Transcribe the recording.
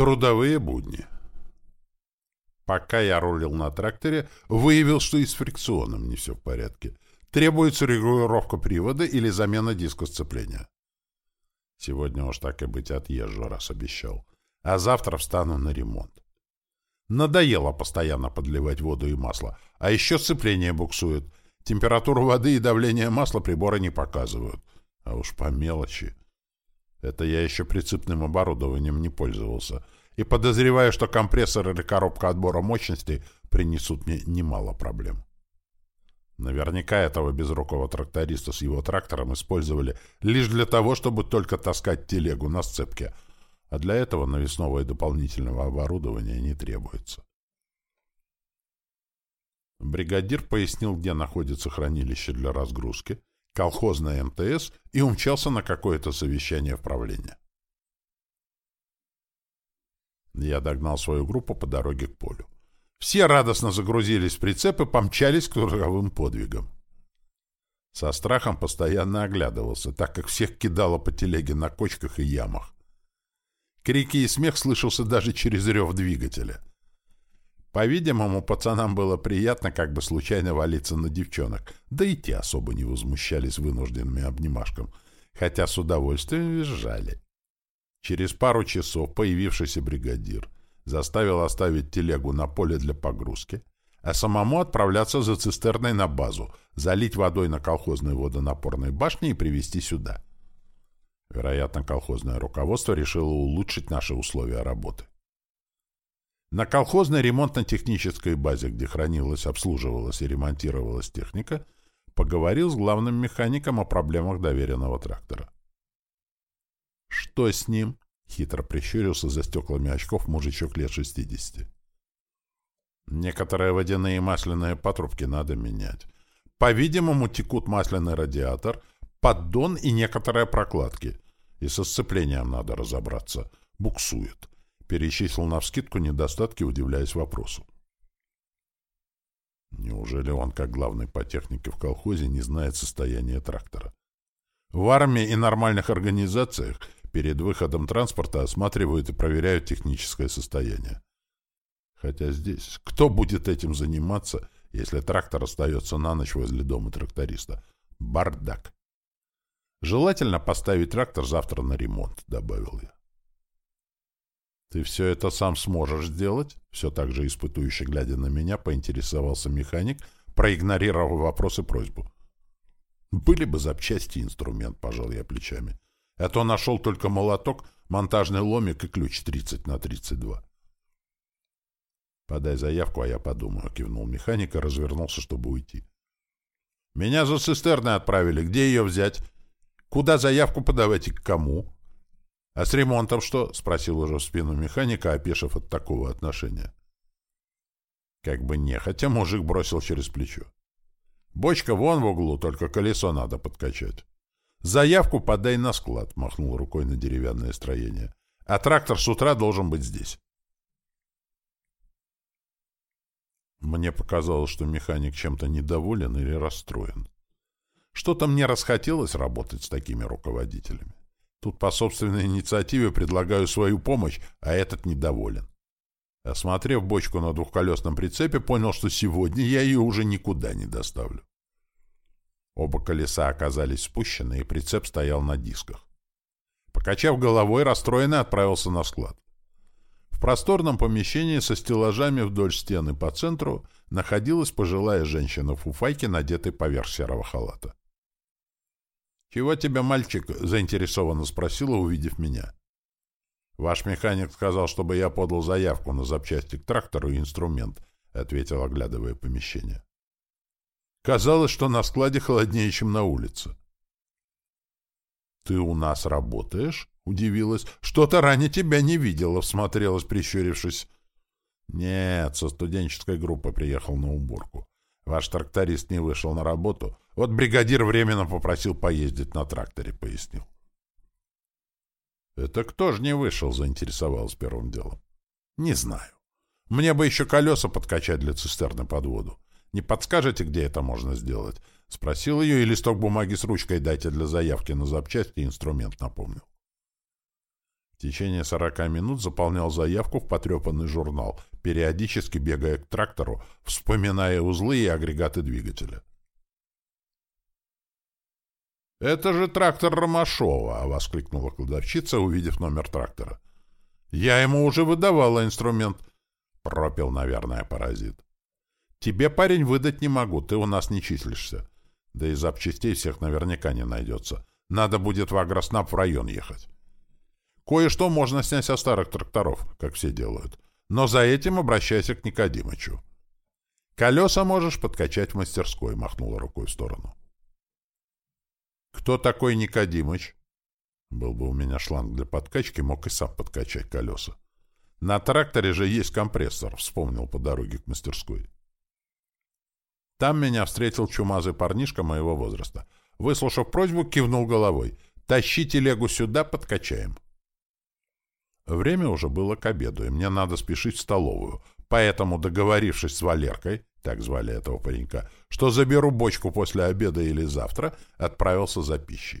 Трудовые будни. Пока я рулил на тракторе, выявил, что и с фрикционом не все в порядке. Требуется регулировка привода или замена диска сцепления. Сегодня уж так и быть отъезжу, раз обещал. А завтра встану на ремонт. Надоело постоянно подливать воду и масло. А еще сцепление буксует. Температуру воды и давление масла приборы не показывают. А уж по мелочи. Это я еще прицепным оборудованием не пользовался. И подозреваю, что компрессор или коробка отбора мощностей принесут мне немало проблем. Наверняка этого безрукого тракториста с его трактором использовали лишь для того, чтобы только таскать телегу на сцепке, а для этого навесного и дополнительного оборудования не требуется. Бригадир пояснил, где находится хранилище для разгрузки, колхозная МТС и умчался на какое-то совещание в правление. Я догнал свою группу по дороге к полю. Все радостно загрузились в прицеп и помчались к трудовым подвигам. Со страхом постоянно оглядывался, так как всех кидало по телеге на кочках и ямах. Крики и смех слышался даже через рев двигателя. По-видимому, пацанам было приятно как бы случайно валиться на девчонок, да и те особо не возмущались вынужденными обнимашкам, хотя с удовольствием визжали. Через пару часов появившийся бригадир заставил оставить телегу на поле для погрузки, а самому отправляться за цистерной на базу, залить водой на колхозной водонапорной башне и привезти сюда. Вероятно, колхозное руководство решило улучшить наши условия работы. На колхозной ремонтно-технической базе, где хранилась, обслуживалась и ремонтировалась техника, поговорил с главным механиком о проблемах доверенного трактора. «Что с ним?» — хитро прищурился за стеклами очков мужичок лет шестидесяти. «Некоторые водяные и масляные патрубки надо менять. По-видимому, текут масляный радиатор, поддон и некоторые прокладки. И со сцеплением надо разобраться. Буксует. Перечислил навскидку недостатки, удивляясь вопросу. Неужели он, как главный по технике в колхозе, не знает состояние трактора? В армии и нормальных организациях перед выходом транспорта осматривают и проверяют техническое состояние. Хотя здесь кто будет этим заниматься, если трактор остается на ночь возле дома тракториста? Бардак. Желательно поставить трактор завтра на ремонт, добавил я. «Ты все это сам сможешь сделать?» Все так же испытующе глядя на меня, поинтересовался механик, проигнорировав вопрос и просьбу. «Были бы запчасти инструмент», — пожал я плечами. «А то нашел только молоток, монтажный ломик и ключ 30 на 32». «Подай заявку, а я подумаю», — кивнул механик и развернулся, чтобы уйти. «Меня за цистерной отправили. Где ее взять? Куда заявку подавать и к кому?» «А с ремонтом что?» — спросил уже в спину механика, опешив от такого отношения. Как бы нехотя мужик бросил через плечо. «Бочка вон в углу, только колесо надо подкачать». «Заявку подай на склад», — махнул рукой на деревянное строение. «А трактор с утра должен быть здесь». Мне показалось, что механик чем-то недоволен или расстроен. Что-то мне расхотелось работать с такими руководителями. Тут по собственной инициативе предлагаю свою помощь, а этот недоволен. Осмотрев бочку на двухколесном прицепе, понял, что сегодня я ее уже никуда не доставлю. Оба колеса оказались спущены, и прицеп стоял на дисках. Покачав головой, расстроенный отправился на склад. В просторном помещении со стеллажами вдоль стены по центру находилась пожилая женщина в фуфайке, надетой поверх серого халата. «Чего тебя, мальчик?» — заинтересованно спросила, увидев меня. «Ваш механик сказал, чтобы я подал заявку на запчасти к трактору и инструмент», — ответил, оглядывая помещение. Казалось, что на складе холоднее, чем на улице. «Ты у нас работаешь?» — удивилась. «Что-то ранее тебя не видела», — всмотрелась, прищурившись. «Нет, со студенческой группы приехал на уборку. Ваш тракторист не вышел на работу, вот бригадир временно попросил поездить на тракторе, пояснил. Это кто же не вышел, заинтересовался первым делом. Не знаю. Мне бы еще колеса подкачать для цистерны под воду. Не подскажете, где это можно сделать? Спросил ее, и листок бумаги с ручкой дайте для заявки на запчасти и инструмент напомнил. В течение сорока минут заполнял заявку в потрепанный журнал, периодически бегая к трактору, вспоминая узлы и агрегаты двигателя. «Это же трактор Ромашова!» — воскликнула кладовщица, увидев номер трактора. «Я ему уже выдавала инструмент!» — пропил, наверное, паразит. «Тебе, парень, выдать не могу, ты у нас не числишься. Да и запчастей всех наверняка не найдется. Надо будет в Агроснаб в район ехать. Кое-что можно снять со старых тракторов, как все делают. Но за этим обращайся к Никодимычу. Колеса можешь подкачать в мастерской, махнула рукой в сторону. Кто такой Никодимыч? Был бы у меня шланг для подкачки, мог и сам подкачать колеса. На тракторе же есть компрессор, вспомнил по дороге к мастерской. Там меня встретил чумазый парнишка моего возраста. Выслушав просьбу, кивнул головой. «Тащи телегу сюда, подкачаем». Время уже было к обеду, и мне надо спешить в столовую, поэтому, договорившись с Валеркой, так звали этого паренька, что заберу бочку после обеда или завтра, отправился за пищей.